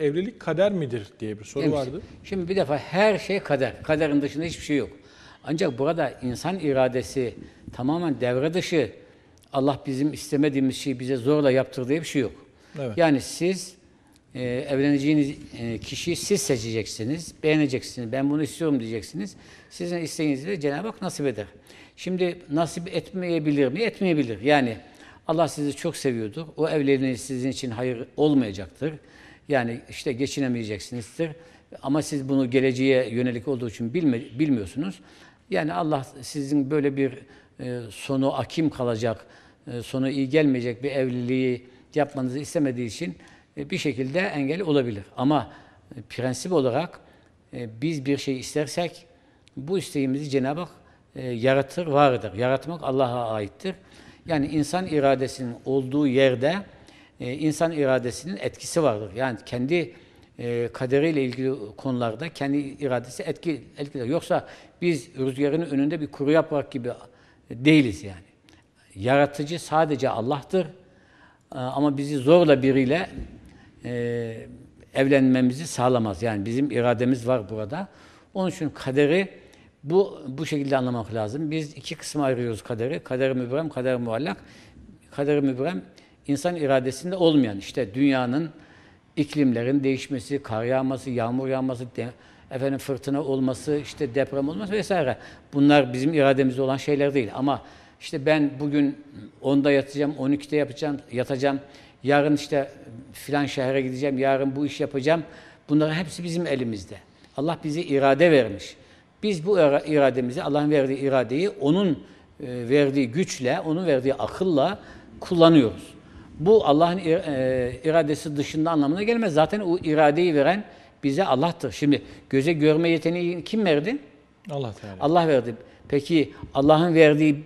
Evlilik kader midir diye bir soru Evet. vardı. Şimdi bir defa her şey kader. Kaderin dışında hiçbir şey yok. Ancak burada insan iradesi tamamen devre dışı. Allah bizim istemediğimiz şeyi bize zorla yaptır diye bir şey yok. Evet. Yani siz e, evleneceğiniz e, kişiyi siz seçeceksiniz, beğeneceksiniz. Ben bunu istiyorum diyeceksiniz. Sizin isteğinizi de Cenab-ı Hak nasip eder. Şimdi nasip etmeyebilir mi? Etmeyebilir. Yani Allah sizi çok seviyordur. O evliliğiniz sizin için hayır olmayacaktır. Yani işte geçinemeyeceksinizdir. Ama siz bunu geleceğe yönelik olduğu için bilme, bilmiyorsunuz. Yani Allah sizin böyle bir e, sonu akim kalacak, e, sonu iyi gelmeyecek bir evliliği yapmanızı istemediği için e, bir şekilde engel olabilir. Ama e, prensip olarak e, biz bir şey istersek bu isteğimizi Cenab-ı Hak e, yaratır, vardır. Yaratmak Allah'a aittir. Yani insan iradesinin olduğu yerde e, insan iradesinin etkisi vardır. Yani kendi e, kaderiyle ilgili konularda kendi iradesi etki etkiler. Yoksa biz rüzgarın önünde bir kuru yaprak gibi değiliz yani. Yaratıcı sadece Allah'tır. E, Ama bizi zorla biriyle e, evlenmemizi sağlamaz. Yani bizim irademiz var burada. Onun için kaderi bu bu şekilde anlamak lazım. Biz iki kısma ayırıyoruz kaderi. Kader-i mübrem, kader-i muallak. Kader-i mübrem insan iradesinde olmayan işte dünyanın iklimlerin değişmesi, kar yağması, yağmur yağması, efendim fırtına olması, işte deprem olması vesaire. Bunlar bizim irademizde olan şeyler değil. Ama işte ben bugün 10'da yatacağım, 12'de yapacağım, yatacağım. Yarın işte filan şehre gideceğim, yarın bu iş yapacağım. Bunların hepsi bizim elimizde. Allah bize irade vermiş. Biz bu ira- irademizi, Allah'ın verdiği iradeyi onun e, verdiği güçle, onun verdiği akılla kullanıyoruz. Bu Allah'ın e, iradesi dışında anlamına gelmez. Zaten o iradeyi veren bize Allah'tır. Şimdi göze görme yeteneği kim verdi? Allah Teala. Allah verdi. Peki Allah'ın verdiği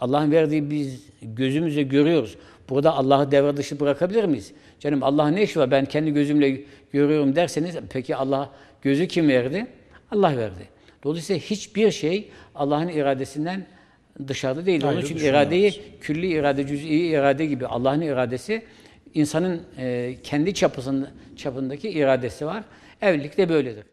Allah'ın verdiği biz gözümüzle görüyoruz. Burada Allah'ı devre dışı bırakabilir miyiz? Canım Allah ne işi var ben kendi gözümle görüyorum derseniz peki Allah gözü kim verdi? Allah verdi. Dolayısıyla hiçbir şey Allah'ın iradesinden dışarıda değil. Onun için iradeyi külli irade, cüz'i irade gibi Allah'ın iradesi insanın e, kendi çapısında, çapındaki iradesi var. Evlilik de böyledir.